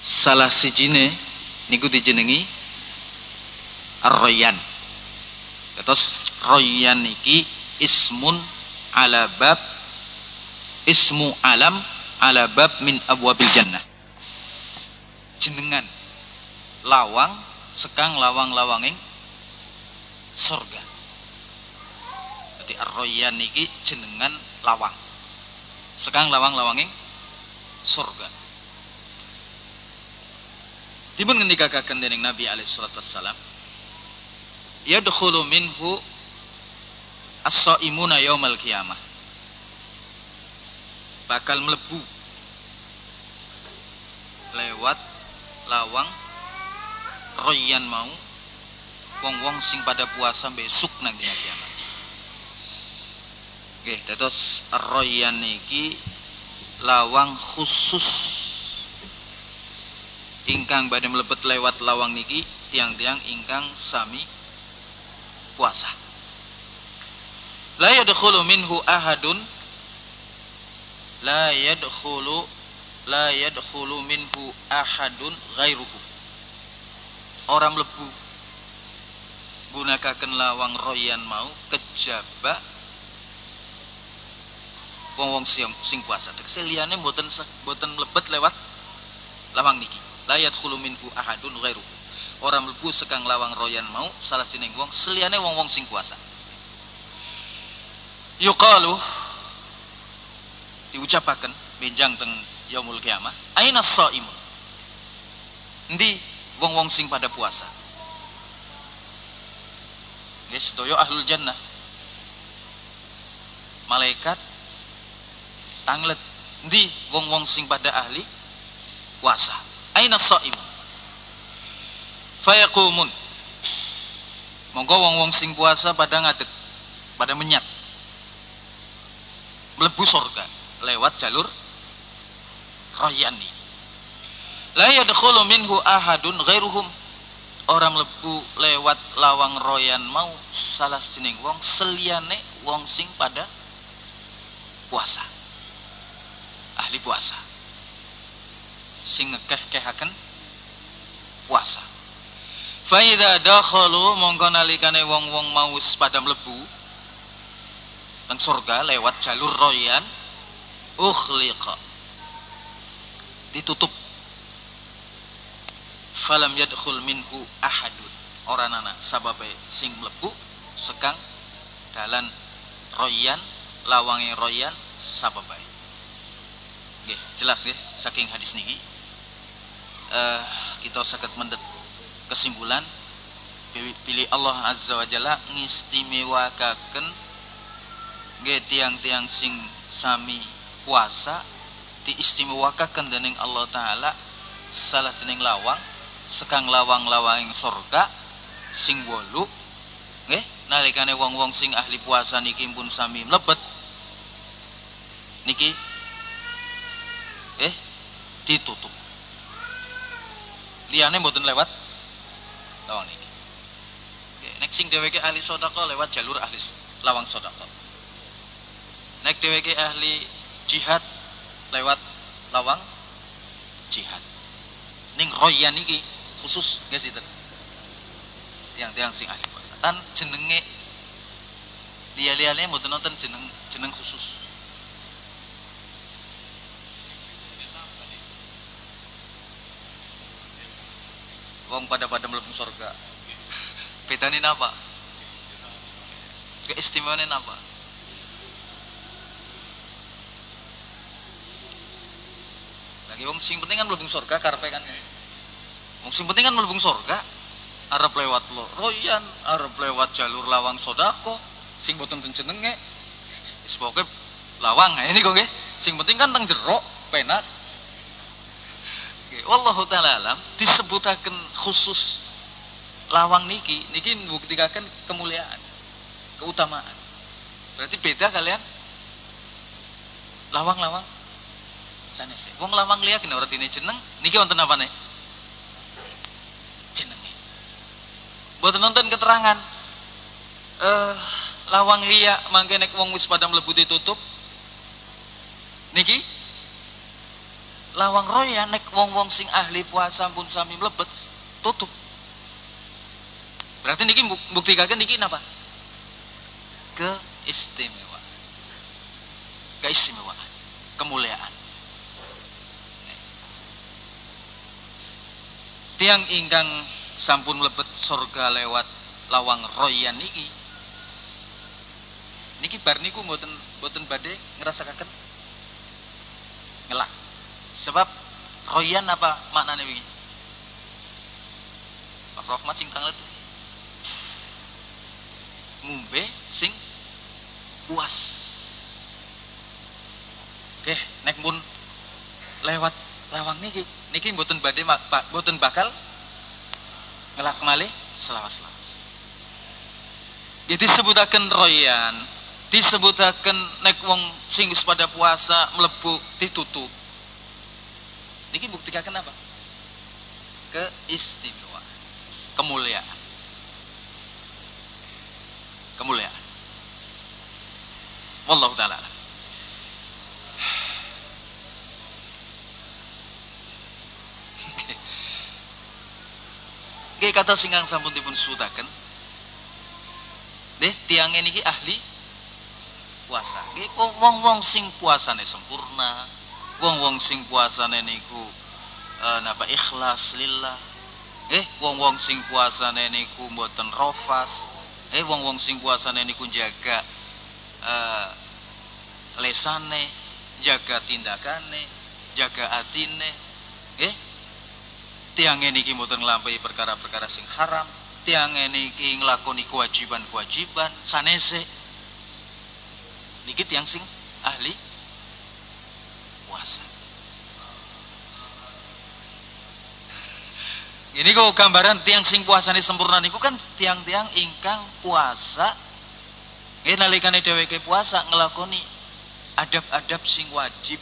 salah sijine niku dijenengi Ar-Rayyan. Terus Rayyan niki ismun ala bab ismu alam ala bab min abwabil jannah. Jenengan lawang sekang lawang-lawanging surga. Jadi Ar-Rayyan niki jenengan lawang. Sekang lawang-lawanging surga. Dipun ngendikaken dening Nabi alaihi salatu wassalam yadkhulu minhu as-saimuna yaumal qiyamah. Bakal melebu lewat lawang royan mau wong-wong sing pada puasa besok nang dina kiamat Oke, terus royan niki lawang khusus ingkang badhe mlebet lewat lawang niki tiang-tiang ingkang sami puasa. La yadkhulu minhu ahadun la yadkhulu la yadkhulu minhu ahadun ghairuhu. Orang lebu gunakaken lawang royan mau kejaba wong-wong sing, sing puasa. Tegese liyane mboten mboten mlebet lewat lawang niki. La yadkhulu minhu ahadun ghairuhu. Orang mlebu sekang lawang royan mau salah sining wong seliane wong-wong sing puasa yuqalu diucapaken benjang teng yaumul kiamah aina shaim endi wong-wong sing pada puasa? Guys doyo ahlul jannah. Malaikat tanglet. Endi wong-wong sing pada ahli puasa aina shaim fayaqumun. Monggo wong-wong sing puasa pada ngadeg pada menyat. Melebu surga lewat jalur rayani. La yadkhulu minhu ahadun ghairuhum. Orang melebu lewat lawang royan mau salah sining wong seliane wong sing pada puasa. Ahli puasa sing ngekeh-kehaken puasa. Faida dakhalu mongko nalikane wong-wong mau pada mlebu nang surga lewat jalur royan ukhliqa ditutup. Falam yadkhul minhu ahadun. Orang anak sababe sing mlebu sekang dalan royan lawangi royan sababe nggih jelas nggih saking hadis niki. Uh, kita sakit mendet kesimpulan. Pilih Allah Azza wa Jalla ngistimewakaken nggih tiang-tiang sing sami puasa diistimewakaken dening Allah taala salah jeneng lawang sekang lawang-lawang surga sing wolu nggih nalikane wong-wong sing ahli puasa niki pun sami mlebet. Niki eh ditutup liyane mboten lewat lawang ini. Oke, nek sing dheweke ahli sedekah lewat jalur ahli lawang sedekah. Nek dheweke ahli jihad lewat lawang jihad. Ning royan iki khusus guys itu. Tiang-tiang sing ahli puasa. Tan jenenge liya-liyane mboten nonton jeneng jeneng khusus. Wong pada pada melebung surga. Bedane apa keistimewaan apa lagi wong sing penting kan melebung surga karpe kan? Wong sing penting kan melebung surga arep lewat lo royan arep lewat jalur lawang sodako sing boten jenenge. Wis pokoke lawang ini kok sing penting kan teng jero penak wallahu taala alam disebutaken khusus lawang niki niki membuktikan kemuliaan keutamaan. Berarti beda kalian? Lawang-lawang? Sana sih. Wong lawang liya kena ini jeneng niki wonten apa nih? Jenenge buat nonton keterangan eh uh, lawang liya mangke nek wong wis pada mlebu ditutup niki lawang roya nek wong-wong sing ahli puasa pun sami mlebet tutup. Berarti niki buktikan niki napa? Keistimewaan. Keistimewaan. Kemuliaan. Tiang ingkang sampun mlebet surga lewat lawang royan niki niki bar niku mboten mboten badhe ngrasakaken ngelak sebab royan apa maknanya begini? Pak Rahmat sing tanglet ngumbe sing puas. Oke nek pun lewat lawang niki niki mboten badhe mboten bakal ngelak malih selawas-selawas. Jadi sebutaken royan disebutaken nek wong sing pada puasa mlebu ditutup Niki buktikan apa? Keistimewaan, kemuliaan. Kemuliaan. Wallahu taala. Oke, kata singgang sampun dipun sutaken. Deh, tiang ini ahli puasa. Nggih wong-wong sing puasane sempurna, wong-wong sing puasane niku uh, napa? Ikhlas lillah. Eh wong-wong sing puasane niku mboten rofas. Eh wong-wong sing puasane niku jaga uh, lesane jaga tindakane jaga atine. Eh tiang niki mboten nglampahi perkara-perkara sing haram tiang niki nglakoni kewajiban-kewajiban sanese. Niki tiang sing ahli puasa. Ini kok gambaran tiang sing puasa ini sempurna niku kan tiang-tiang ingkang puasa nggih nalikane dheweke puasa ngelakoni adab-adab sing wajib.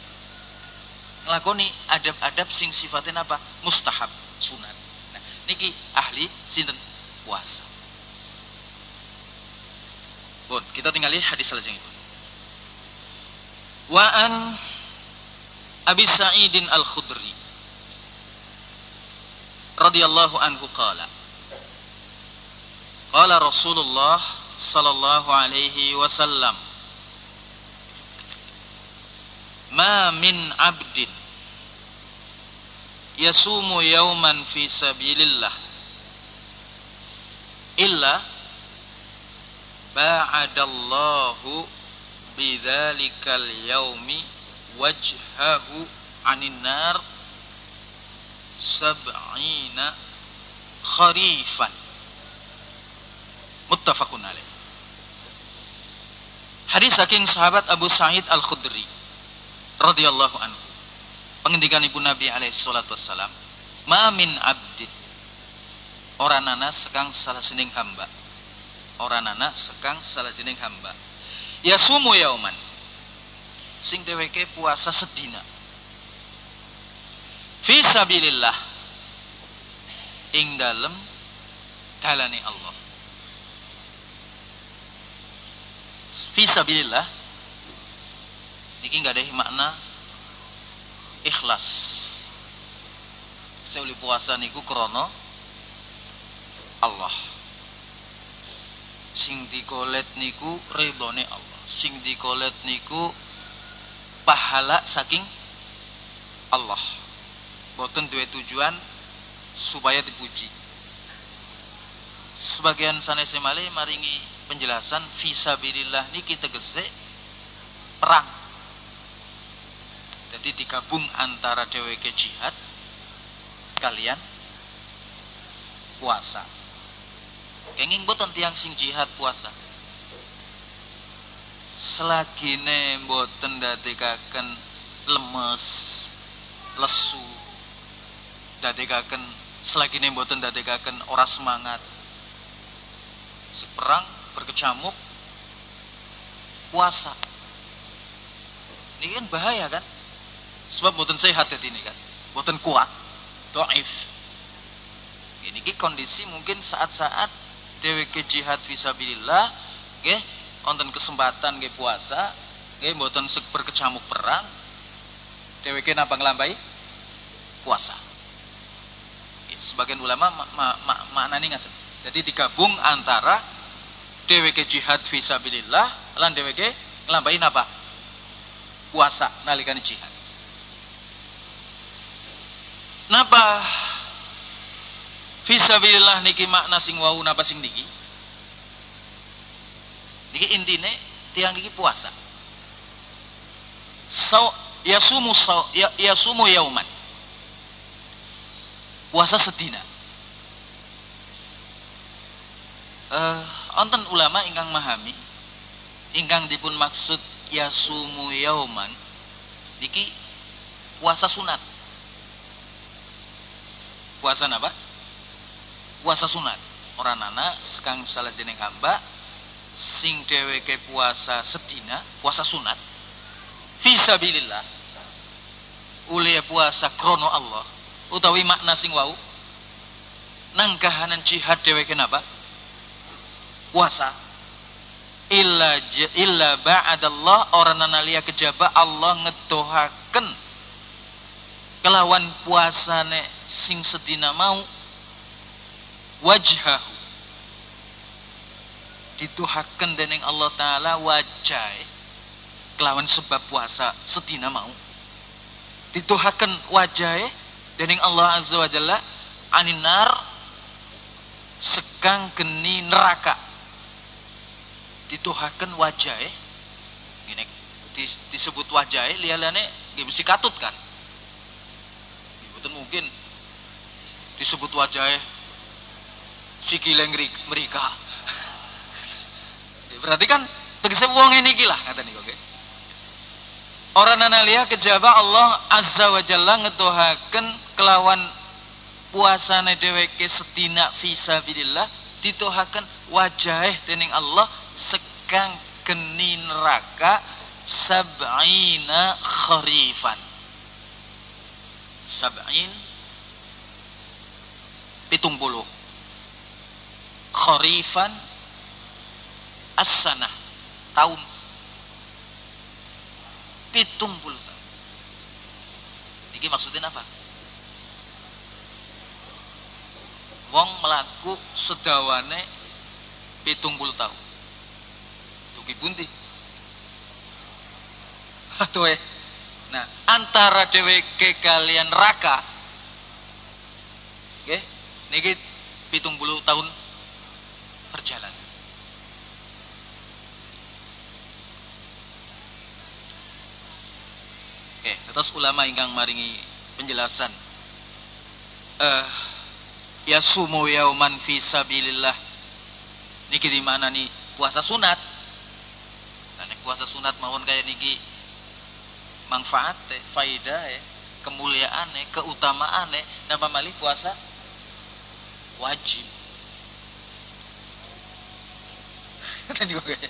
Ngelakoni adab-adab sing sifatnya apa? Mustahab sunat. Nah niki ahli sinten? Puasa Bon, kita tinggal lihat hadis selanjutnya. Wa an Abi Sa'idin Al-Khudri radhiyallahu anhu qala Qala Rasulullah sallallahu alaihi wasallam Ma min 'abdin yasumu yawman fi sabilillah illa ba'adallahu bidzalikal yaumi wajhahu anin nar sab'ina kharifan. Muttafaqun alaih. Hadis saking sahabat Abu Sa'id Al-Khudri radhiyallahu anhu. Pengendikan ibu Nabi alaihi salatu wassalam ma min abdin. Orang nana sekang salah sining hamba. Orang nana sekang salah sining hamba. Yasumu yauman sing dheweke puasa sedina. Fi sabilillah ing dalem dalane Allah. Fi sabilillah niki nggak ada makna ikhlas. Seuli puasa niku krono Allah. Sing dikolet niku ridhone Allah. Sing dikolet niku pahala saking Allah. Boten duwe tujuan supaya dipuji. Sebagian sanes male maringi penjelasan fisabilillah niki tegese perang. Jadi digabung antara dheweke jihad kalian puasa. Kenging boten tiang sing jihad puasa selagine mboten dadekaken lemes lesu. Dadekaken selagine mboten dadekaken ora semangat. Seperang berkecamuk puasa. Ini kan bahaya kan? Sebab mboten sehat ini kan? Mboten kuat doif. Ini kondisi mungkin saat-saat dheweke jihad visabilillah nggih wonten kesempatan nggih puasa nggih mboten berkecamuk perang dheweke napa nglampahi puasa. Sebagian ulama ma, ma, ma, ngaten. Jadi digabung antara dheweke jihad fisabilillah lan dheweke nglampahi apa? Puasa nalikane jihad. Napa fisabilillah niki makna sing wau napa sing niki? Niki intine tiang niki puasa. So, yasumu so, ya, yasumu yauman. Puasa sedina. Uh, onten ulama ingkang memahami ingkang dipun maksud yasumu yauman niki puasa sunat. Puasa apa? Puasa sunat. Orang anak sekang salah jeneng hamba sing dheweke puasa sedina, puasa sunat. Fisabilillah. Ulia puasa krono Allah utawi makna sing wau nang kahanan jihad dheweke napa? Puasa. Illa illa ba'dallah orang nanalia kejaba Allah ngedohaken kelawan puasane sing sedina mau wajhah dituhaken dening Allah taala wajah kelawan sebab puasa sedina mau. Dituhaken wajah dening Allah azza wa jalla aninar sekang geni neraka. Dituhaken wajah ini disebut wajah liane nggih mesti katut kan? Mungkin disebut wajah sikile mereka. Berarti kan tegese wong ini gila kata nih oke. Orang analia kejaba Allah azza wa jalla ngetuhaken kelawan puasane dheweke setina fisabilillah dituhaken wajah dening Allah sekang geni neraka sab'ina kharifan sab'in pitung puluh kharifan as-sanah tahun. Pitung puluh tahun ini maksudnya apa? Wong melaku sedawane pitung puluh tahun tuki bunti atau eh. Nah antara dheweke kalian raka oke niki pitung puluh tahun perjalanan. Oke, terus ulama ingkang maringi penjelasan. Eh uh, sumu yauman fi sabilillah. Niki di mana nih? Puasa sunat. Nah, puasa sunat mawon kayak niki manfaat faidah ya kemuliaan keutamaan napa malih puasa? Wajib.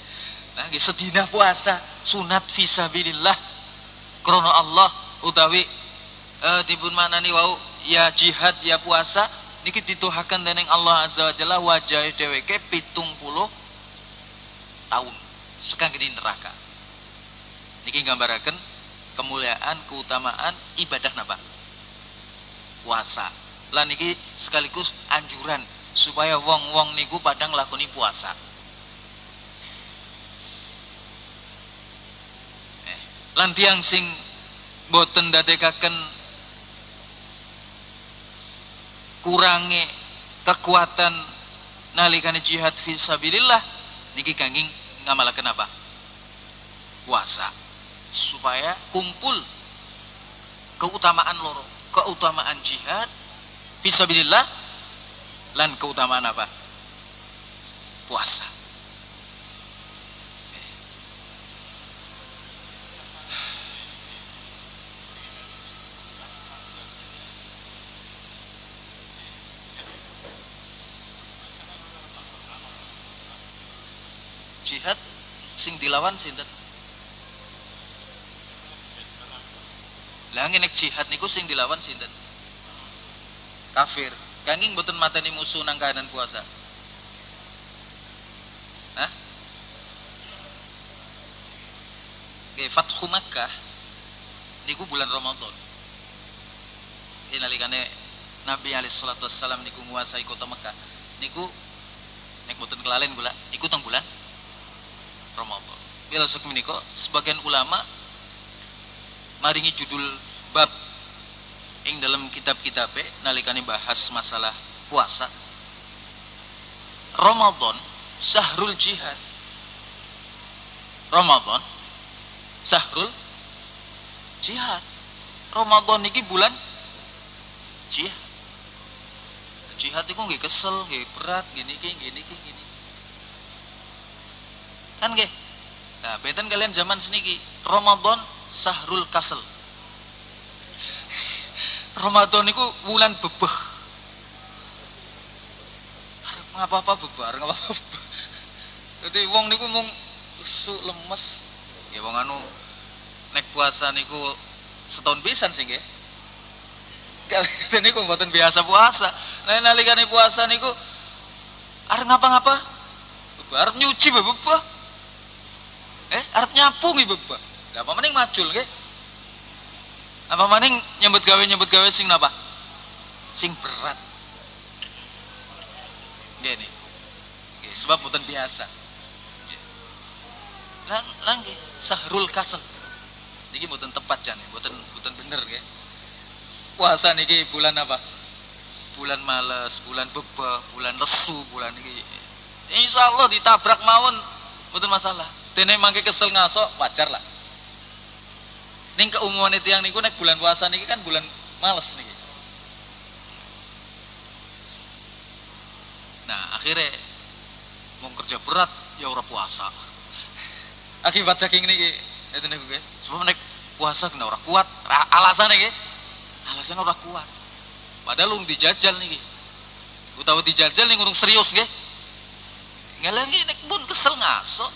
Nah sedina puasa sunat fisabilillah krono Allah utawi uh, dipun nih wau ya jihad ya puasa niki dituhakan dening Allah azza wa jalla wajah dheweke puluh tahun sekang di neraka. Niki gambaraken kemuliaan keutamaan ibadah napa puasa. Lan niki sekaligus anjuran supaya wong-wong niku padang lakoni puasa lan tiang sing boten dadekaken kurangi kekuatan nalikane jihad fisabilillah niki kangging ngamalaken apa puasa supaya kumpul keutamaan loro keutamaan jihad fisabilillah lan keutamaan apa puasa jihad dilawan sinten? Lah nek jihad niku sing dilawan sinten? Kafir. Kanging mboten mateni musuh nang kahanan puasa. Hah? Oke, Fathu Makkah niku bulan Ramadan. nalikane Nabi alaihi salatu wassalam niku nguasai kota Mekah. Niku nek mboten kelalen kula iku teng bulan Ramadan. Bila sok menika sebagian ulama maringi judul bab ing dalam kitab-kitab nalikane bahas masalah puasa. Ramadan syahrul jihad. Ramadan syahrul jihad. Ramadan niki bulan jihad jihad itu nggih kesel, nggih berat, gini gini gini. gini. Kan nggih. Nah, benten kalian zaman seniki Ramadan sahrul kasel. Ramadan niku bulan bebeh. Ngapa apa bebar, ngapa apa. Jadi wong niku mung su lemes. Ya wong anu nek puasa niku setahun pisan sih nggih. Kalian niku mboten biasa puasa. Nah nalikane puasa niku arep ngapa-ngapa? Arep nyuci bebeba. Eh, arep nyapu nggih bebeba. Lah apa mending macul nggih? Apa maning nyebut gawe nyebut gawe sing napa? Sing berat. Gini. Nggih, sebab mboten biasa. Lan lan nggih, sahrul kasal. Niki mboten tepat jan, mboten mboten bener nggih. Puasa niki bulan apa? bulan males, bulan beba, bulan lesu, bulan ini. Insya Allah ditabrak mawon, betul masalah. Dene mangke kesel ngasok, wajar lah. Ning keumuman itu yang niku nek bulan puasa niki kan bulan males niki. Nah, akhirnya mau kerja berat ya ora puasa. Akibat saking niki itu niku nggih. Sebab nek puasa kena ora kuat, alasan niki. Alasan ora kuat. Padahal lung dijajal nih. Utawa dijajal nih urung serius nggih. Ngalangi nek pun kesel ngaso.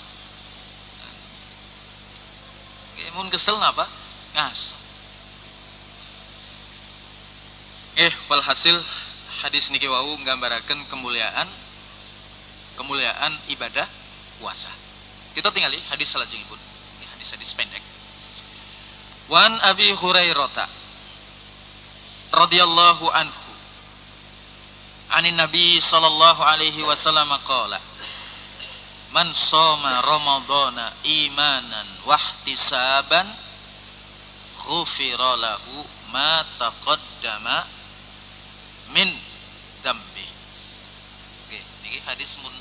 Nggih mun kesel napa? Ngaso. Eh, walhasil hadis niki wau nggambaraken kemuliaan kemuliaan ibadah puasa. Kita tinggali hadis salajengipun. Ini hadis-hadis pendek. Wan Abi Hurairah radhiyallahu anhu anin nabi sallallahu alaihi wasallam qala man soma ramadana imanan wahtisaban ghufira lahu ma taqaddama min dambi oke niki hadis mun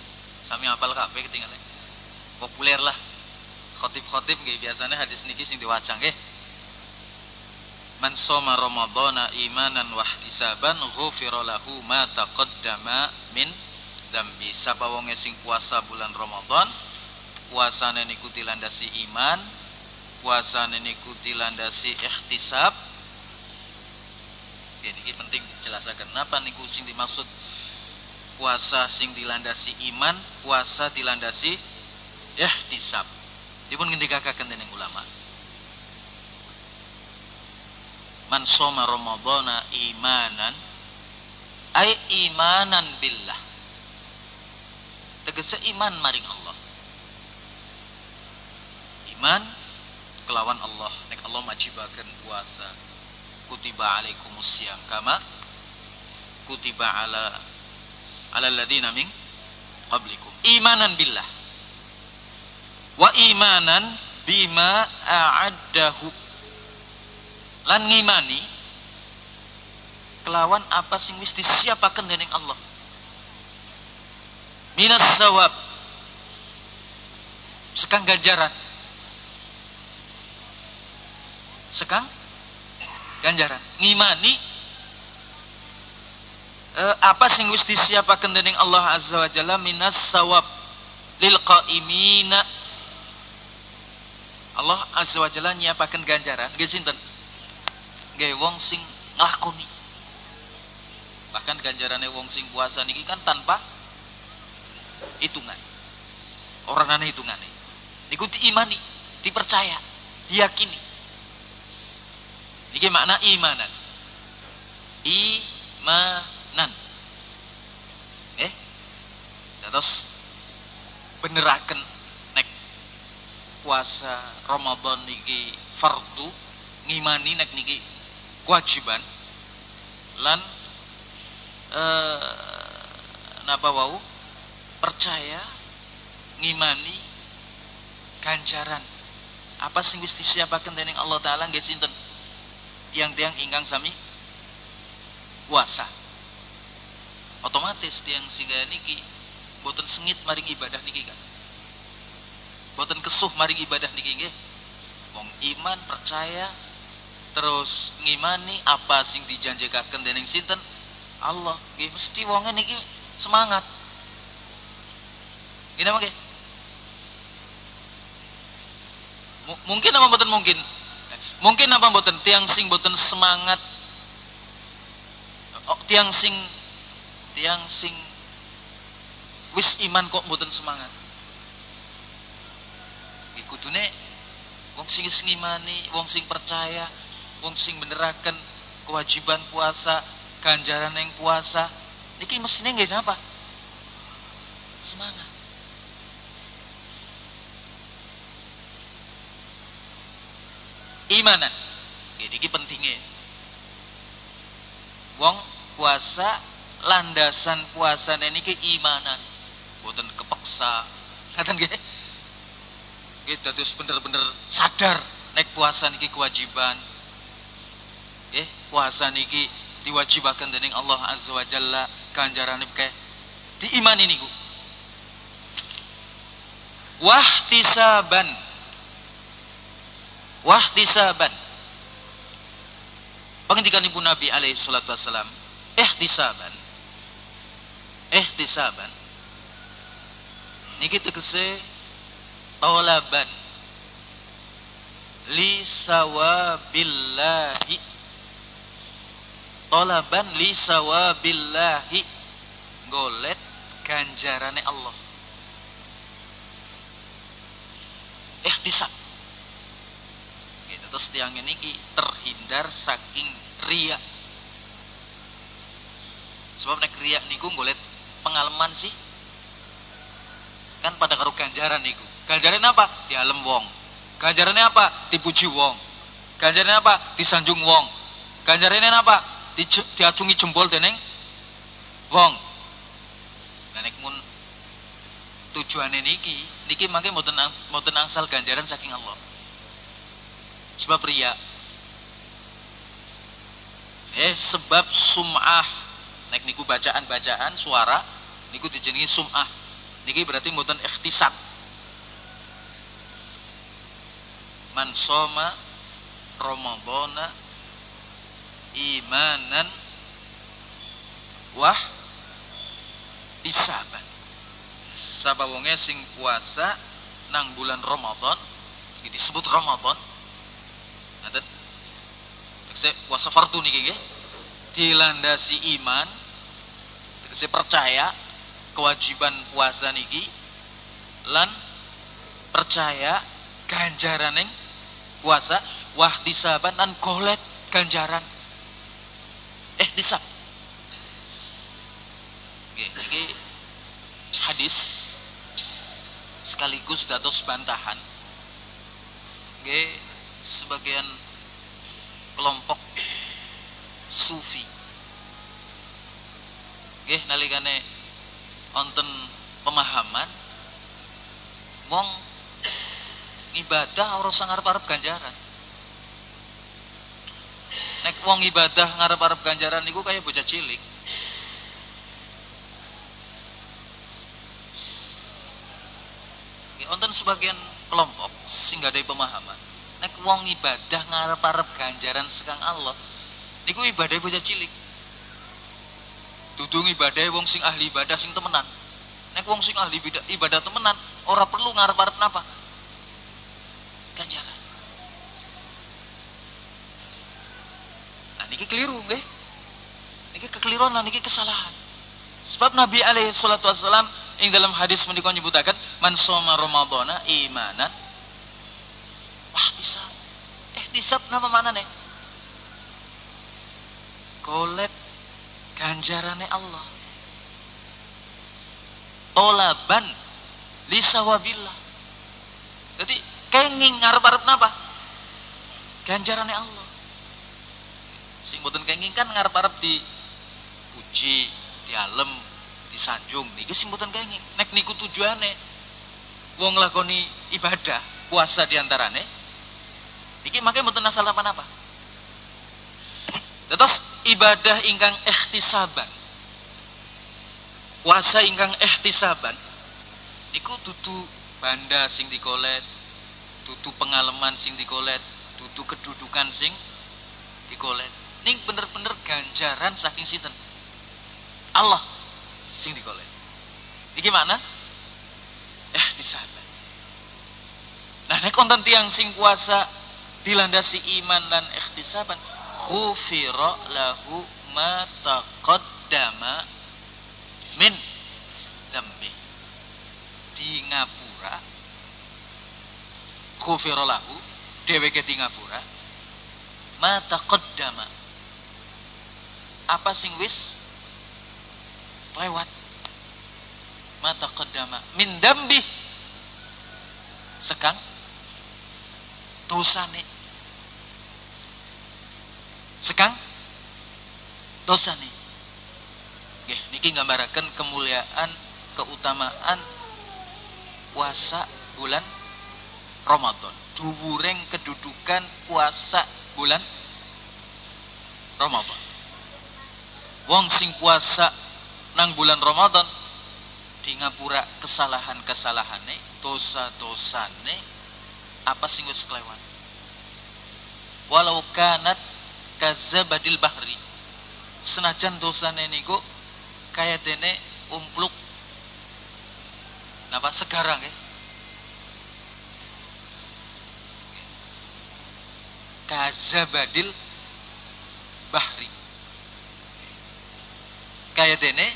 sami apal kabeh ketinggalan. Populer lah. Khotib-khotib nggih biasanya hadis niki sing diwaca nggih. Man soma Ramadana imanan wa ihtisaban ghufira lahu ma taqaddama min dambi. Sapa wong sing puasa bulan Ramadan, puasane niku dilandasi iman, puasane niku dilandasi ihtisab. Ya, ini penting jelasaken napa niku sing dimaksud puasa sing dilandasi iman, puasa dilandasi ihtisab. Dipun ngendikaken dening ulama man soma ramadhana imanan ay imanan billah tegese iman maring Allah. Iman kelawan Allah. Nek Allah majibaken puasa. Kutiba alaikumus siyam. Kama? Kutiba ala ala alladziina min qablikum. Imanan billah. Wa imanan bima a'addahu. Lan ngimani kelawan apa sing wis disiapaken dening Allah minas sawab. Sekang ganjaran. Sekang ganjaran. Ngimani eh, apa sing wis disiapaken dening Allah azza wa jalla? Minas sawab. Lil qaimina. Allah azza wa jalla nyiapaken ganjaran. Nggih sinten? Gawe wong sing nglakoni bahkan ganjarane wong sing puasa niki kan tanpa hitungan. Orang aneh hitungane niku diimani dipercaya diyakini. Niki makna imanan. Imanan. Eh? Terus beneraken nek puasa Ramadan niki fardu ngimani nek niki kewajiban. Lan eh napa wau percaya ngimani ganjaran. Apa sing wis disiapaken dening Allah taala nggih sinten? Tiang-tiang ingkang sami puasa otomatis tiang singgah niki boten sengit maring ibadah niki kan boten kesuh maring ibadah niki nggih. Wong iman percaya terus ngimani apa sing dijanjikaken dening sinten? Allah nggih mesti wonge niki semangat Gini apa nggih mungkin apa mboten mungkin? Mungkin apa mboten? Tiang sing mboten semangat. Oh, tiang sing tiang sing wis iman kok mboten semangat. Kudune wong sing ngimani wong sing percaya wong sing beneraken kewajiban puasa ganjaran yang puasa. Niki mestinya nggih apa semangat imanan jadi ini pentingnya. Wong puasa landasan puasa ini keimanan buatan kepeksa. Kadang nggih. Kita terus bener-bener sadar naik puasa niki kewajiban. Eh puasa niki diwajibkan dening Allah azza wa jalla. Kanjaran ke diimani niku. Wahtisaban wahtisaban pengendikan ibu Nabi alaihi salatu wassalam. Ihtisaban ihtisaban niki tegese talaban li sawabillahi. Talaban li sawabillahi. Golet ganjarane Allah. Ihtisab terus tiang ini terhindar saking ria sebab nek ria niku golek pengalaman sih. Kan pada karo ganjaran niku. Ganjaran apa? Di alam wong. Ganjarannya apa? Dipuji wong. Ganjarannya apa? Disanjung wong. Ganjarannya apa? Di, diacungi jempol deneng wong. Nah nek mun tujuane niki niki mangke mboten mboten angsal ganjaran saking Allah sebab ria eh sebab sum'ah. Nek niku bacaan-bacaan suara niku dijenengi sum'ah. Niki berarti mboten ikhtisab. Man soma ramadhana imanan wah isaban sabawonge sing puasa nang bulan Ramadan disebut Ramadan. Tegese puasa fardu niki nggih. Dilandasi iman, tegese percaya kewajiban puasa niki lan percaya ganjaran yang puasa wahtisaban dan golek ganjaran eh disab ini hadis sekaligus dados bantahan. Oke, sebagian kelompok sufi. Nggih nalikane wonten pemahaman wong ibadah ora usah ngarep-arep ganjaran. Nek wong ibadah ngarep-arep ganjaran niku kaya bocah cilik. Wonten sebagian kelompok sing ada pemahaman nek wong ibadah ngarep-arep ganjaran sekang Allah niku ibadah bocah cilik. Dudung ibadah wong sing ahli ibadah sing temenan. Nek wong sing ahli ibadah, ibadah temenan ora perlu ngarep-arep napa? Ganjaran. Nah niki keliru nggih. Niki kekeliruan niki kesalahan. Sebab Nabi alaihi salatu wasallam ing dalam hadis menika nyebutaken man shoma ramadhana imanan Wah, bisa. Eh, disab nama mana nih? Golet ganjarannya Allah. Tolaban lisawabillah. Jadi kenging ngarep-arep napa? Ganjarannya Allah. Sing mboten kenging kan ngarep-arep di puji, dialem, disanjung. Niki sing mboten kenging. Nek niku tujuane wong lakoni ibadah, puasa diantarane. Niki makanya mboten asal apa-apa. Terus ibadah ingkang ikhtisaban. Puasa ingkang ikhtisaban niku dudu banda sing dikolet, dudu pengalaman sing dikolet, dudu kedudukan sing dikolet. Ning bener-bener ganjaran saking sinten? Allah sing dikolet. Iki mana? Eh di sana. Nah nek konten tiang sing puasa dilandasi iman dan ikhtisaban khufira lahu ma taqaddama min dambi di ngapura khufira lahu dheweke di ngapura ma taqaddama. Apa sing wis? Lewat. Ma taqaddama min dambi sekang dosane sekang dosa nih Nggih, niki nggambaraken kemuliaan, keutamaan puasa bulan Ramadan. Duwuring kedudukan puasa bulan Ramadan. Wong sing puasa nang bulan Ramadan di ngapura kesalahan-kesalahane, dosa-dosane apa sing wis. Walau kanat kazabadil bahri. Senajan dosane niku kaya dene umpluk. Napa? Segarang ya? Kazabadil bahri. Kaya dene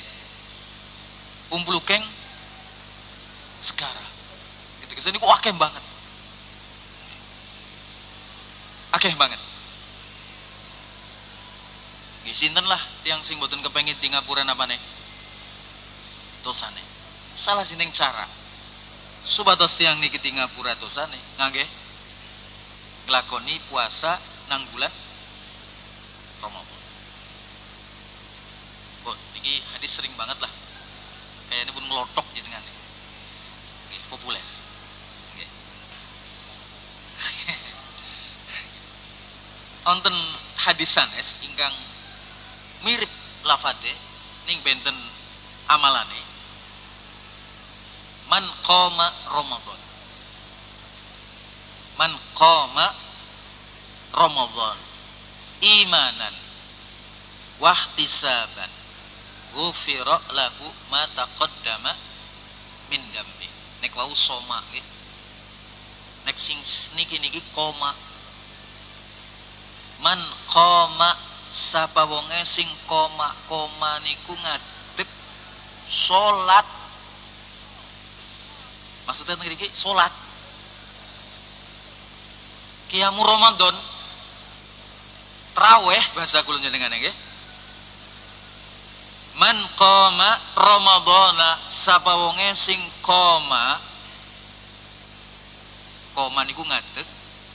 umplukeng sekarang gitu ke sini kok akeh banget akeh banget Nggih sinten lah tiang sing boten kepengin di ngapura nih? Dosane. Salah sining cara. Subatos tiang niki di ngapura dosane ngangge nglakoni puasa nang bulan Ramadan. Kok niki hadis sering banget lah. Kayaknya pun melotok jenengan. Nggih, populer. Onten hadis sanes ingkang mirip lafade ning benten amalane. Man qama ramadan. Man qama ramadan. Imanan. Wahtisaban ghufira lahu ma taqaddama min dambi nek wau soma nek sing niki niki koma man qama sapa wonge sing koma-koma niku ngadeg salat maksudnya ngriki salat kiamu Ramadan. Traweh bahasa kula jenengan nggih. Man qama ramadhana sapa wonge sing koma koma niku ngadeg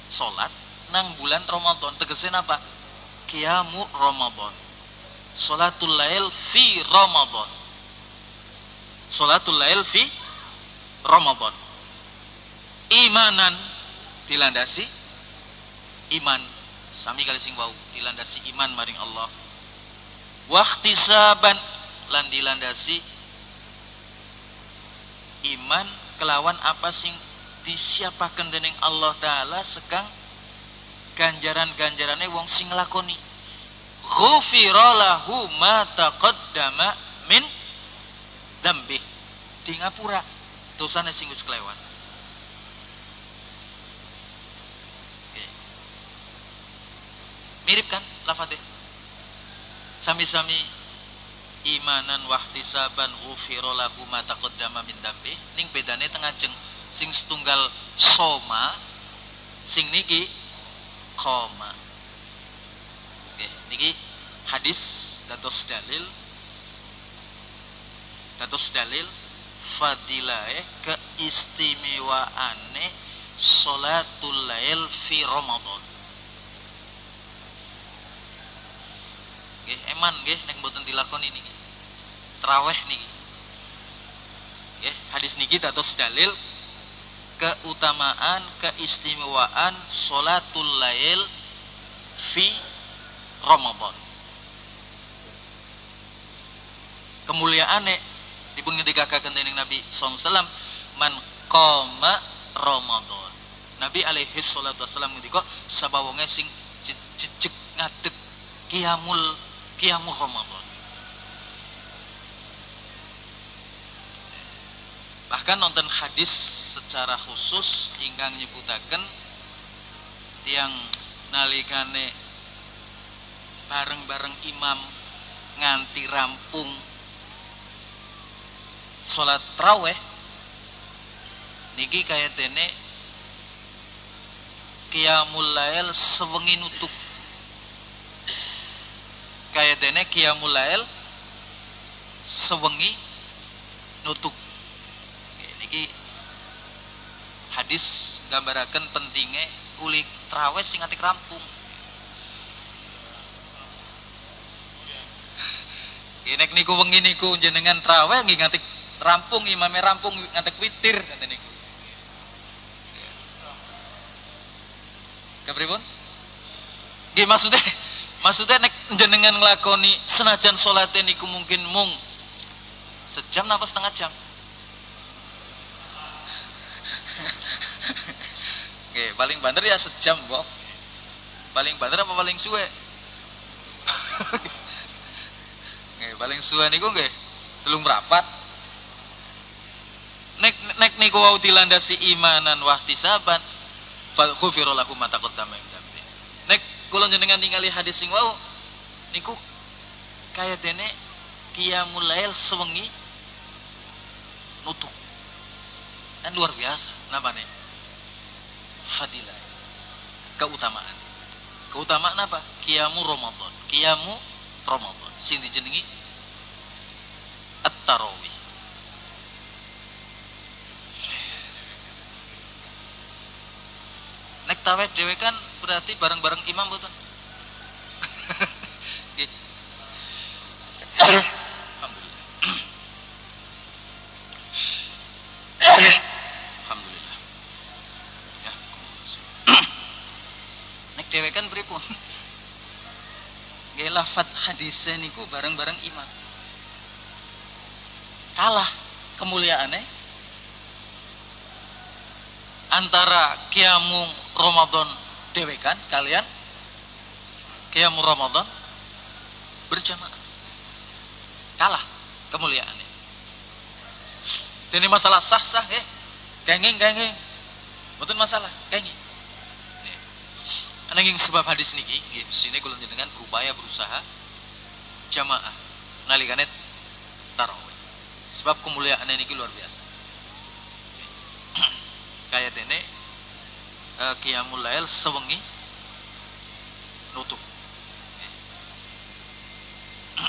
salat nang bulan Ramadan tegese apa qiyamu Ramadan. Salatul lail fi Ramadan. Salatul lail fi Ramadan. Imanan dilandasi iman sami kali sing wau dilandasi iman maring Allah. Wahtisaban lan dilandasi iman kelawan apa sing disiapaken dening Allah taala sekang ganjaran-ganjarane wong sing nglakoni. Ghufira lahu ma taqaddama min dambi di ngapura dosane sing wis kelewat. Mirip kan lafate sami-sami imanan wahtisaban ghufira lahu ma taqaddama min dambi ning bedane tengah jeng sing setunggal soma sing niki koma. Oke, niki hadis dados dalil. Dados dalil fadilae keistimewaane salatul lail fi Ramadan. nggih eman nggih nek mboten dilakoni niki. Traweh niki. Nggih hadis niki dados dalil keutamaan keistimewaan salatul lail fi Ramadan. Kemuliaane dipun ngendikaken dening Nabi sallallahu man qama Ramadan. Nabi alaihi salatu wasallam ngendika sabawonge sing cecek ngadeg kiamul kiamul Ramadan bahkan nonton hadis secara khusus ingkang nyebutaken tiang nalikane bareng-bareng imam nganti rampung sholat traweh niki kaya dene qiyamul lail sewengi nutuk. Kaya dene qiyamul lail sewengi nutuk niki hadis gambaraken pentingnya uli traweh sing atik rampung Nek niku wengi niku jenengan traweh nggih nganti rampung imame rampung ngantek witir kata niku Kepripun? Nggih maksudnya maksudnya nek jenengan nglakoni senajan salat niku mungkin mung sejam napa setengah jam. Nggih, paling banter ya sejam, Mbok. Paling banter apa paling suwe? Nggih, paling suwe niku nggih telung rapat nek nek niku wau dilandasi imanan wahtisaban fal khufira lakum ma taqaddama min dambi nek kula jenengan ningali hadis sing wau niku kaya dene qiyamul lail sewengi nutuk dan luar biasa napa nih fadilah keutamaan. Keutamaan apa? Kiamu Ramadan. Kiamu Ramadan. Sing dijenengi at-tarawih. Nek taweh dhewe kan berarti bareng-bareng imam betul Alhamdulillah. Ya. Nek dhewe Nggih lafat hadis niku bareng-bareng imam. Kalah kemuliaannya antara kiamu Ramadan dewekan kalian? Kiamu Ramadan berjamaah. Kalah kemuliaannya. Ini masalah sah sah eh kenging kenging betul masalah kenging Ananging sebab hadis niki nggih sini kula dengan berupaya berusaha jamaah nalikane tarawih. Sebab kemuliaan niki luar biasa. Kayak dene uh, qiyamul lail sewengi nutup.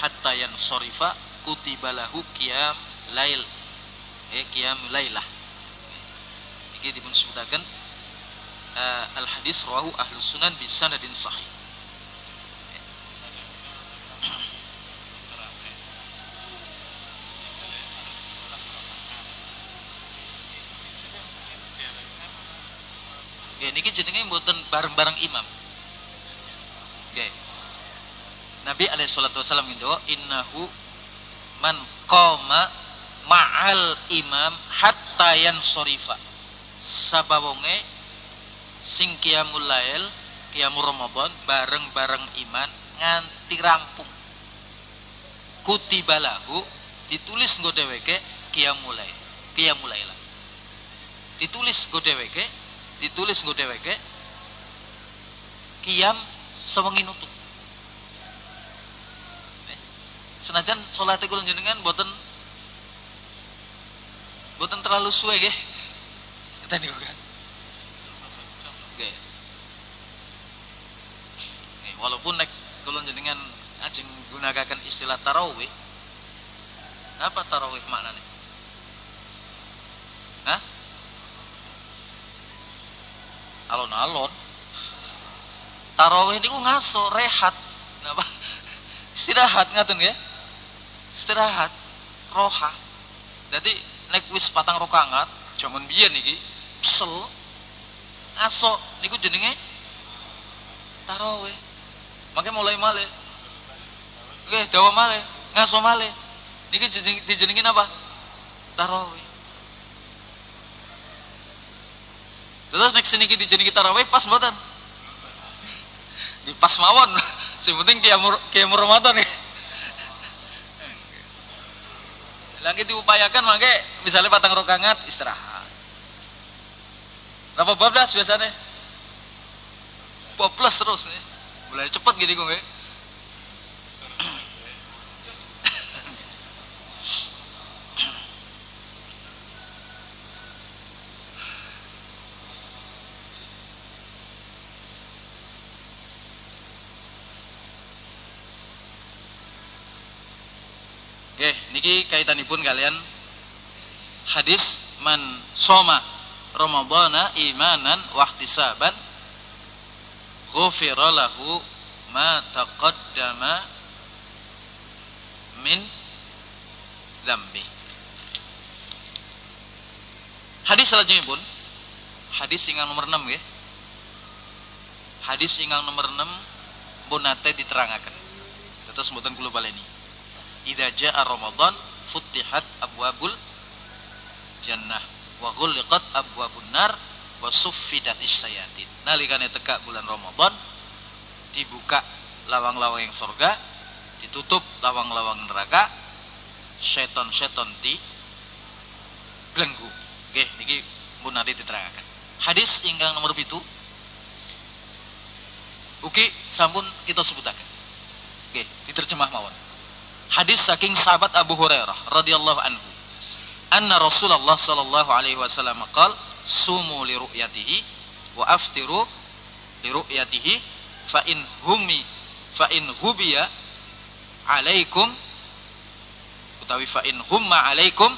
Hatta yang sorifa kutibalahu qiyam lail. Eh qiyam lailah. Iki uh, al hadis rawahu ahlu sunan bisanadin sahih Ya niki jenenge mboten bareng-bareng imam. Nggih. Nabi alaihi salatu wasallam ngendika innahu man qama ma'al imam hatta yansorifa. Sabawonge sing qiyamul lail, qiyamul ramadan bareng-bareng iman nganti rampung. Kutibalahu ditulis nggo dheweke qiyamul lail, qiyamul lail. Ditulis nggo dheweke ditulis gue dheweke kiam sewengi nutup eh, senajan salat kula jenengan boten boten terlalu suwe nggih kita niku kan nggih walaupun nek kula jenengan ajeng gunakan istilah tarawih apa tarawih maknanya Hah? alon-alon tarawih niku ngaso rehat napa Istirahat ngaten ya. Istirahat, roha. Jadi nek wis patang rokangat, jaman biyen iki sel aso niku jenenge tarawih. Makanya mulai male. Oke, dawa male, ngaso male. Niki dijenengin apa? Tarawih. Terus nek seniki dijenengi tarawih pas mboten? Di pas mawon. Sing penting kiam Ramadan nih. Lagi diupayakan mangke misalnya patang rokangat istirahat. Berapa bablas biasanya? Bablas terus nih. Mulai cepet gini gue. Oke, niki kaitanipun kalian hadis man soma Ramadana imanan wahtisaban ghufira lahu ma taqaddama min dzambi. Hadis selanjutnya pun hadis ingkang nomor 6 ya. Hadis ingkang nomor 6 pun nate diterangaken. Terus mboten kula baleni idza jaa ramadan futihat abwabul jannah wa ghulqat abwabun nar wa suffidatis sayatin nalikane teka bulan ramadan dibuka lawang-lawang yang surga ditutup lawang-lawang neraka seton-seton di belenggu nggih niki pun nanti diterangkan hadis ingkang nomor itu Uki sampun kita sebutakan. Oke, diterjemah mawon. Hadis saking sahabat Abu Hurairah radhiyallahu anhu. Anna Rasulullah sallallahu alaihi wasallam qala sumu li ru'yatihi wa aftiru li ru'yatihi fa in humi fa in hubiya alaikum utawi fa in humma alaikum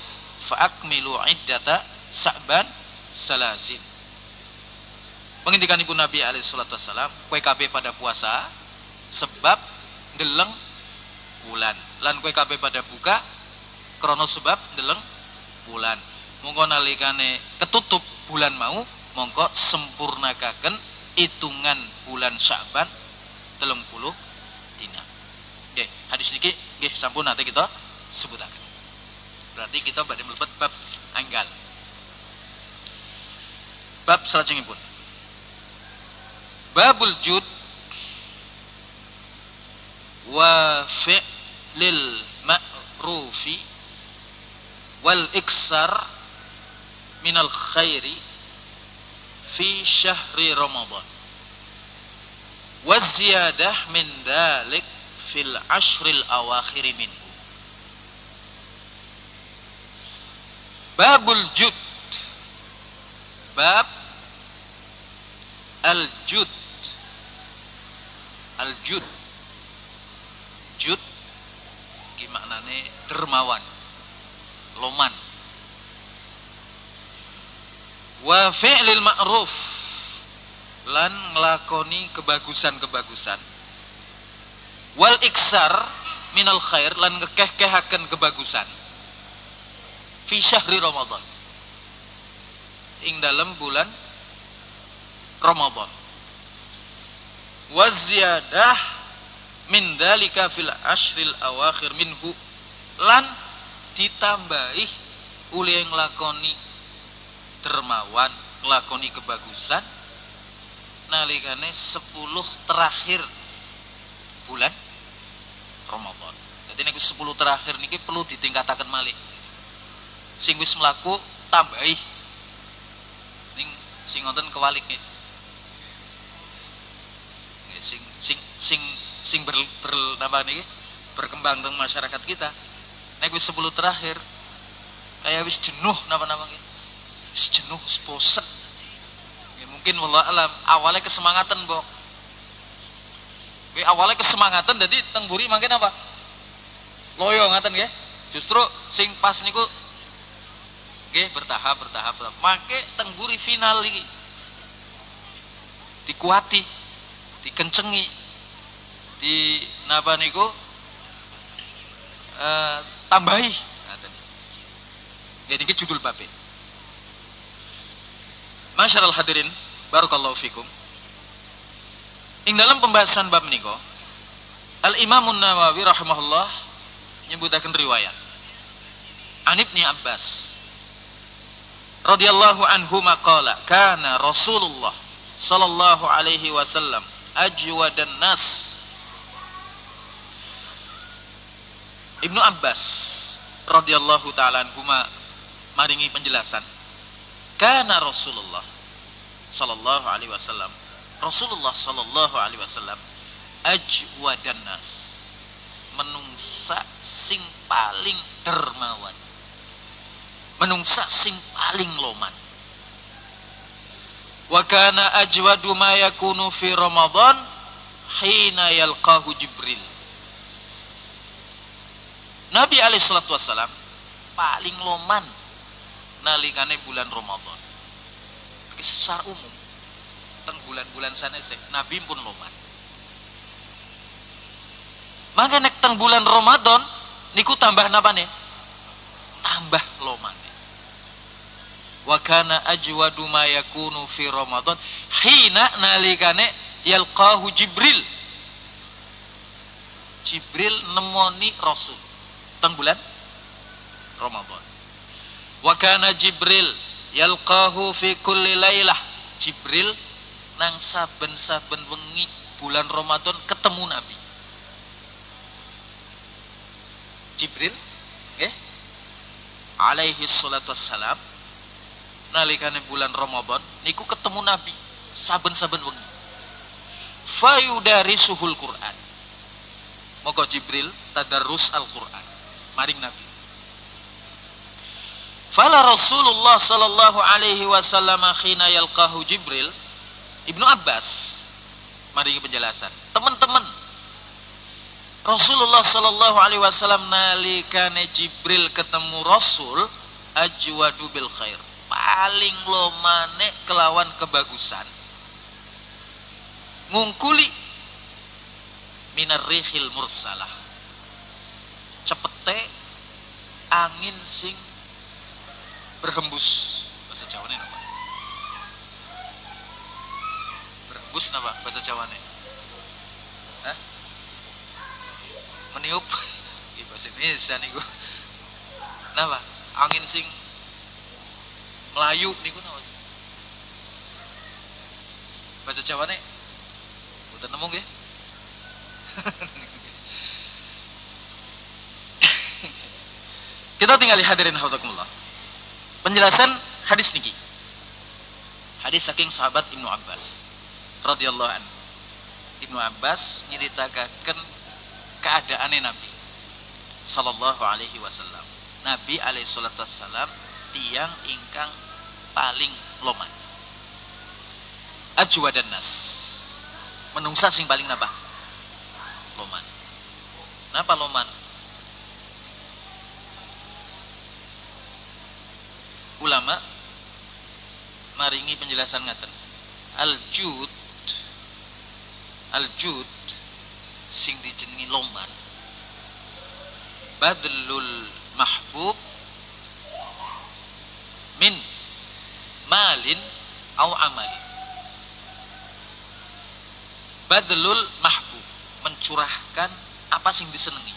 fa akmilu iddata sa'ban salasin. Pengintikan ibu Nabi alaihi salatu wasalam kue pada puasa sebab deleng bulan. Lan kue pada buka krono sebab deleng bulan. Mongko nalikane ketutup bulan mau mongko sempurnakaken hitungan bulan Sya'ban telung puluh dina. Oke hadis niki nggih sampun nanti kita sebutaken. Berarti kita badhe mlebet bab anggal. Bab pun babul jud wa fi'lil ma'rufi wal iksar minal khairi fi syahri Ramadan. Wa ziyadah min dalik fil ashril awakhir minhu. Babul jud. Bab al jud. Al jud. Jud gimana nih dermawan loman wa fi'lil ma'ruf. Lan ngelakoni kebagusan-kebagusan. Wal iksar minal khair lan ngekeh-kehaken kebagusan. Fi syahri Ramadan. Ing dalam bulan Ramadan. Wa ziyadah min dalika fil ashril awakhir minhu. Lan ditambahi oleh yang lakoni dermawan lakoni kebagusan nalikane 10 terakhir bulan Ramadan. Jadi niku 10 terakhir niki perlu ditingkataken malih. Sing wis mlaku tambahi. Ning sing ngoten kewalik nggih. Sing sing sing sing ber, ber nih berkembang tentang masyarakat kita naik wis 10 terakhir kayak wis jenuh napa-napa gitu wis jenuh wis bosen ya, mungkin wallah alam. Awalnya kesemangatan kok. Ya, awalnya kesemangatan jadi tengburi makin apa? Loyo ngaten ya justru sing pas niku nggih bertahap bertahap make tengburi final lagi dikuati dikencengi di napa niku? Uh, tambahi. Niki judul babe. Masyarul hadirin barakallahu fikum. Ing dalam pembahasan bab menika Al Imam Nawawi rahimahullah nyebutaken riwayat. An Ibnu Abbas radhiyallahu anhu maqala kana Rasulullah sallallahu alaihi wasallam ajwadan nas Ibnu Abbas radhiyallahu taala anhuma maringi penjelasan. Karena Rasulullah sallallahu alaihi wasallam Rasulullah sallallahu alaihi wasallam ajwadan nas menungsa sing paling dermawan menungsa sing paling loman wa kana ajwadu ma yakunu fi ramadan hina yalqahu jibril Nabi alaihi salatu wassalam paling loman nalikane bulan Ramadan. Secara umum teng bulan-bulan sanese Nabi pun loman. Maka nek teng bulan Ramadan niku tambah napa nih? Tambah loman. Wa kana ajwadu ma yakunu fi Ramadan hina nalikane yalqahu Jibril. Jibril nemoni Rasul teng bulan Ramadan. Wa kana Jibril yalqahu fi kulli lailah. Jibril nang saben-saben wengi bulan Ramadan ketemu Nabi. Jibril nggih alaihi salatu wassalam nalikane bulan Ramadan niku ketemu Nabi saben-saben wengi. Fayudarisuhul Quran. Moga Jibril tadarus Al-Quran maring Nabi. Fala Rasulullah sallallahu alaihi wasallam khina yalqahu Jibril Ibnu Abbas maringi penjelasan. Teman-teman Rasulullah sallallahu alaihi wasallam nalikane Jibril ketemu Rasul ajwadu bil khair. Paling lomane kelawan kebagusan. Ngungkuli minar rihil mursalah cepete angin sing berhembus bahasa Jawane apa? Berhembus napa bahasa Jawane? Hah? Meniup. Iki bahasa Indonesia niku. Napa? Angin sing melayu niku napa? Bahasa Jawane? Mboten nemu nggih? Kita tinggal hadirin hafizakumullah. Penjelasan hadis niki. Hadis saking sahabat Ibnu Abbas radhiyallahu anhu. Ibnu Abbas nyritakaken keadaan Nabi sallallahu alaihi wasallam. Nabi alaihi salatu wasallam tiang ingkang paling loman. Ajwa dan nas. Menungsa sing paling napa? Loman. Napa loman? Ulama maringi penjelasan ngaten. Al-jud al-jud sing dijenengi loman badlul mahbub min malin au amalin badlul mahbub mencurahkan apa sing disenengi.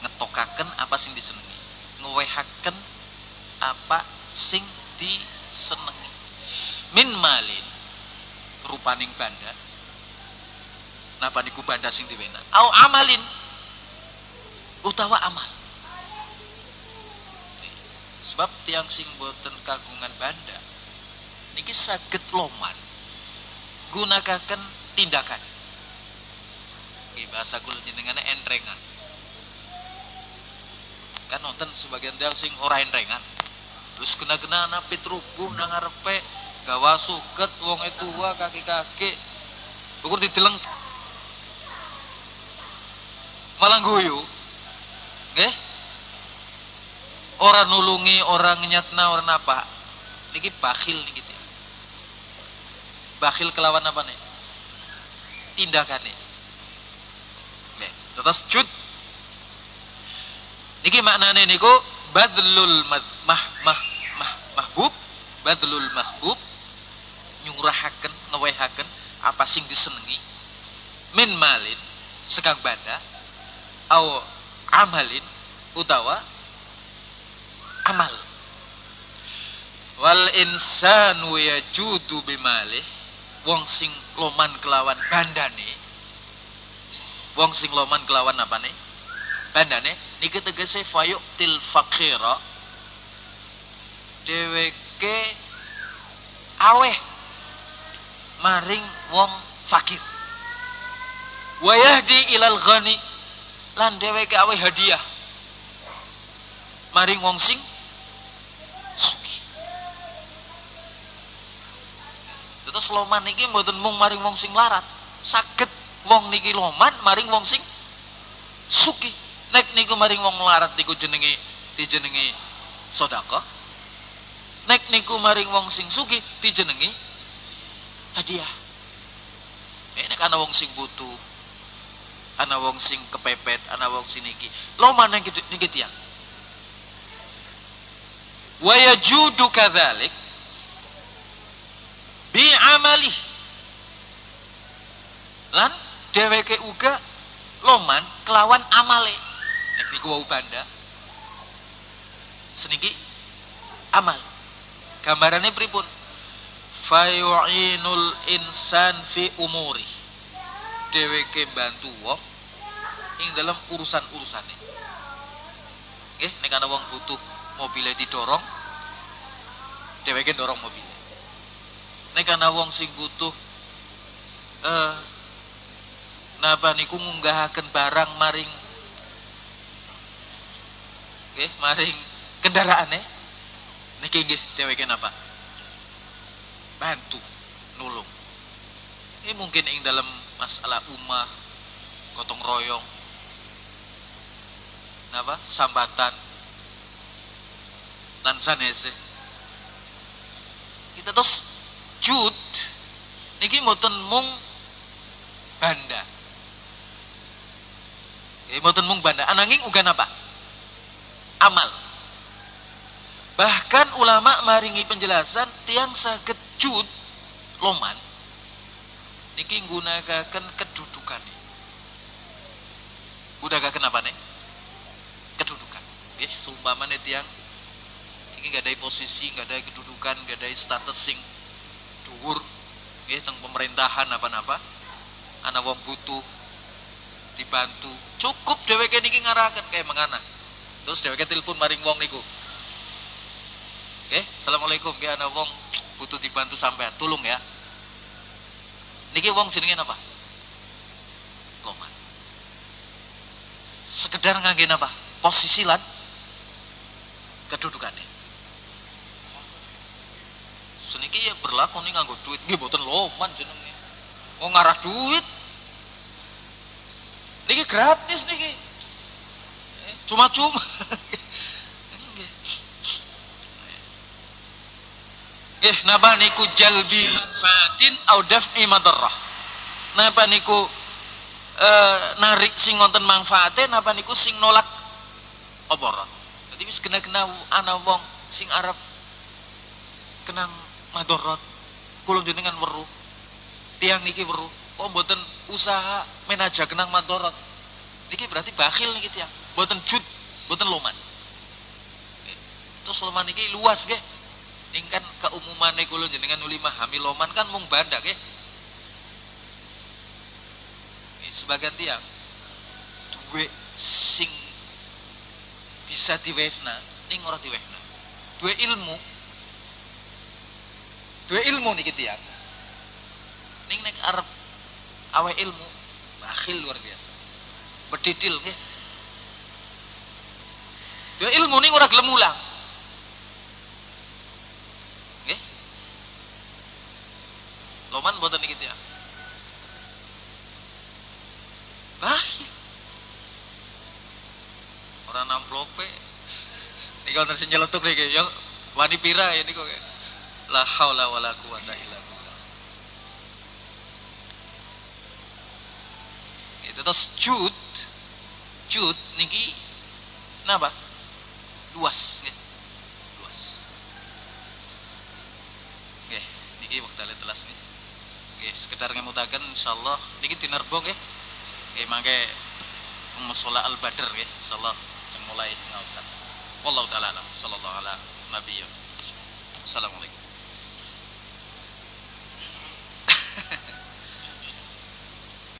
Ngetokaken apa sing disenengi. Ngewehaken apa sing disenengi. Min malin rupaning banda. Napa niku banda sing diwena au amalin utawa amal. Sebab tiang sing boten kagungan banda niki saged loman gunakaken tindakan. Bahasa kulo jenengane entrengan. Kan nonton sebagian tiang sing ora entrengan terus kena-kena napit rubuh nang ngarepe gawa suket wong itu tua kaki-kaki. Ukur dideleng. Malah guyu. Nggih? Orang nulungi orang nyatna orang apa niki bakhil niki bakhil kelawan apa nih tindakan nih terus jud Niki maknane niku badlul mah mah mah, mah mahbub, badlul mahbub. Nyurahaken, ngewehaken apa sing disenengi? Min malin sekang banda au amalin utawa amal. Wal insanu yajudu bimalih. Wong sing loman kelawan bandane. Wong sing loman kelawan apa nih bandane niki tegese fayuk til fakira dheweke aweh maring wong fakir. Wayahdi ilal ghani lan dheweke aweh hadiah maring wong sing Terus loman niki mboten mung maring wong sing larat, saged wong niki loman maring wong sing suki. Nek niku maring wong larat niku jenenge dijenengi sedekah. Nek niku maring wong sing suki dijenengi hadiah. Eh nek ana wong sing butuh, ana wong sing kepepet, ana wong sing niki. Loman niki niki tiyang. Wa yajudu kadzalik bi amali lan dheweke uga loman kelawan amale nek niku wau banda seniki amal gambarannya pripun? Fayu'inul insan fi umuri. Dheweke bantu wong ing dalam urusan-urusane. Nggih nek ana wong butuh mobilnya didorong dheweke dorong mobil nek ana wong sing butuh eh napa niku ngunggahaken barang maring nggih maring kendaraane. Niki nggih dheweke napa? Bantu nulung. Ini mungkin ing dalam masalah umah gotong royong napa? Sambatan. Lan sanese. Kita terus jud. Niki mboten mung banda. Ya mboten mung banda, ananging uga napa? Amal. Bahkan ulama maringi penjelasan tiang saged jud loman niki nggunakaken kedudukane. Nggunakaken apa nih? Kedudukan. Nggih, sumpamane tiang iki nggak ada posisi, nggak ada kedudukan, nggak ada status sing dhuwur nggih teng pemerintahan apa-apa ana wong butuh dibantu cukup dheweke niki ngarahaken kayak mengana terus dheweke telepon maring wong niku. Oke, assalamualaikum nggih ana wong butuh dibantu sampean tulung ya. Niki wong jenenge apa loman sekedar ngangge apa posisi lan kedudukannya seniki ya berlaku nih nganggo duit. Nggih mboten loman jenenge. Mau ngarah duit. Niki gratis niki cuma-cuma. Eh, napa niku jalbi manfaatin au daf'i madarrah. Napa niku e, narik sing wonten manfaate napa niku sing nolak apa Jadi wis kena-kena ana wong sing arep kenang madorot kulo jenengan weru tiang niki weru kok mboten usaha menaja kenang madorot niki berarti bakhil niki tiang mboten jud mboten loman terus loman niki luas ge ning kan keumumane kulo jenengan uli mahami loman kan mung banda ge sebagian tiang duwe sing bisa diwefna ning ora diwefna. Duwe ilmu dua ilmu nih gitu ya ning nek arep awe ilmu bakhil luar biasa. Berdidil nggih dua ilmu ning ora gelem mulang nggih loman boten gitu ya. Bakhil orang namplope nih kalau nasi nyeletuk nih ya. Wani pira ya nih kok la haula wala quwata illa billah. Itu terus jud jud niki napa luas nggih luas. Nggih niki wekdal telas nggih nggih sekedar ngemutaken insyaallah. Niki dinerbo nggih nggih mangke musola al badr nggih insyaallah sing mulai ngaosan wallahu taala alam. Sallallahu ala nabiyyi. Assalamualaikum